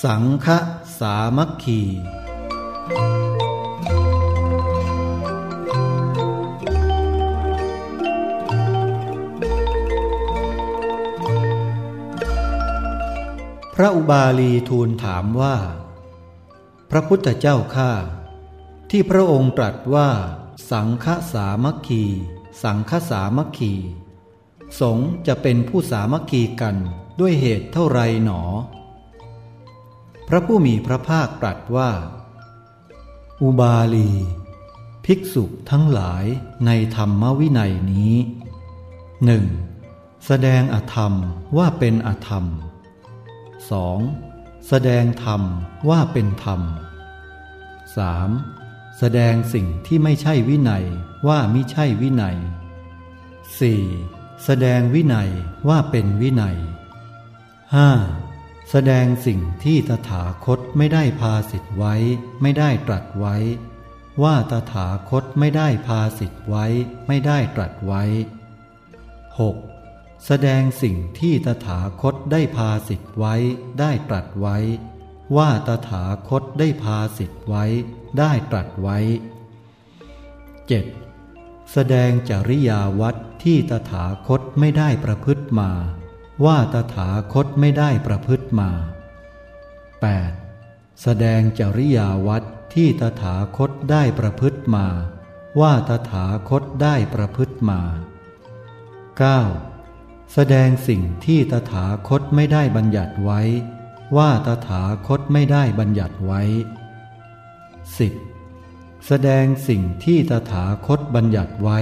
สังฆสามัคคี พระอุบาลีทูลถามว่า พระพุทธเจ้าข้าที่พระองค์ตรัสว่า สังฆสามัคคี สังฆสามัคคี สงจะเป็นผู้สามัคคีกันด้วยเหตุเท่าไรหนอ ระผู้มีพระภาคตรัสว่า อุบาลี ภิกษุทั้งหลายในธรรมวินัยนี้หนึ่งแสดงอธรรมว่าเป็นอธรรม 2. แสดงธรรมว่าเป็นธรรม 3. แสดงสิ่งที่ไม่ใช่วินัยว่ามิใช่วินัย 4. แสดงวินัยว่าเป็นวินัย 5. แสดงสิ่งที่ตถาคตไม่ได้พาสิทธไว้ ไม่ได้ตรัสไว้ ว่าตถาคตไม่ได้พาสิทธไว้ ไม่ได้ตรัสไว้ 6. แสดงสิ่งที่ตถาคตได้พาสิทธไว้ ได้ตรัสไว้ ว่าตถาคตได้พาสิทธไว้ ได้ตรัสไว้ 7. แสดงจริยาวัดที่ตถาคตไม่ได้ประพฤติมา ว่าตถาคตไม่ได้ประพฤติมา 8. แสดงจริยาวัดที่ตถาคตได้ประพฤติมา ว่าตถาคตได้ประพฤติมา 9. แสดงสิ่งที่ตถาคตไม่ได้บัญญัติไว้ ว่าตถาคตไม่ได้บัญญัติไว้ 10. แสดงสิ่งที่ตถาคตบัญญัติไว้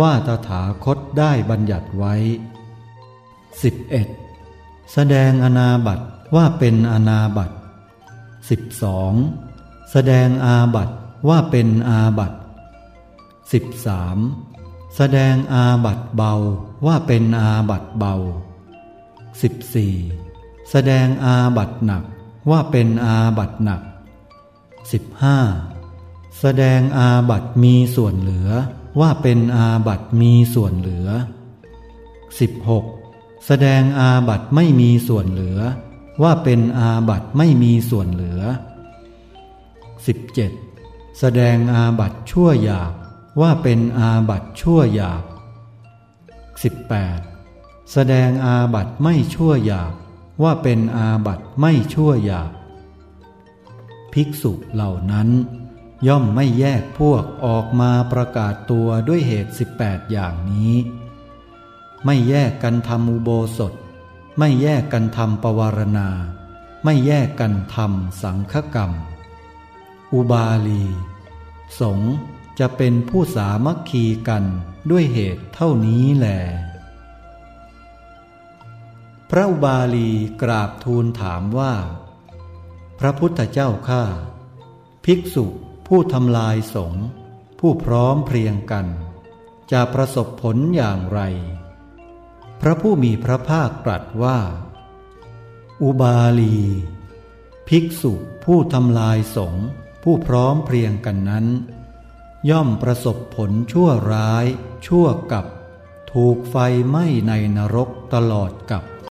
ว่าตถาคตได้บัญญัติไว้ 11. แสดงอนาบัตว่าเป็นอนาบัต 12. แสดงอาบัตว่าเป็นอาบัต 13. แสดงอาบัตเบาว่าเป็นอาบัตเบา 14. แสดงอาบัตหนักว่าเป็นอาบัตหนัก 15. แสดงอาบัตมีส่วนเหลือว่าเป็นอาบัตมีส่วนเหลือ 16. แสดงอาบัตไม่มีส่วนเหลือ ว่าเป็นอาบัตไม่มีส่วนเหลือ 17. แสดงอาบัตชั่วหยาบว่าเป็นอาบัตชั่วหยาบ 18. แสดงอาบัตไม่ชั่วหยาบว่าเป็นอาบัตไม่ชั่วหยาบ ภิกษุเหล่านั้น ย่อมไม่แยกพวกออกมาประกาศตัวด้วยเหตุ 18 อย่างนี้ ไม่แยกกันทำอุโบสถ ไม่แยกกันทำปวารณา ไม่แยกกันทำสังฆกรรม อุบาลี สงจะเป็นผู้สามัคคีกันด้วยเหตุเท่านี้แหลพระอุบาลีกราบทูลถามว่า พระพุทธเจ้าข้าภิกษุผู้ทำลายสงผู้พร้อมเพรียงกัน จะประสบผลอย่างไร พระผู้มีพระภาคตรัสว่า อุบาลี ภิกษุผู้ทำลายสงผู้พร้อมเพรียงกันนั้น ย่อมประสบผลชั่วร้าย ชั่วกับ ถูกไฟไหม้ในนรกตลอดกับ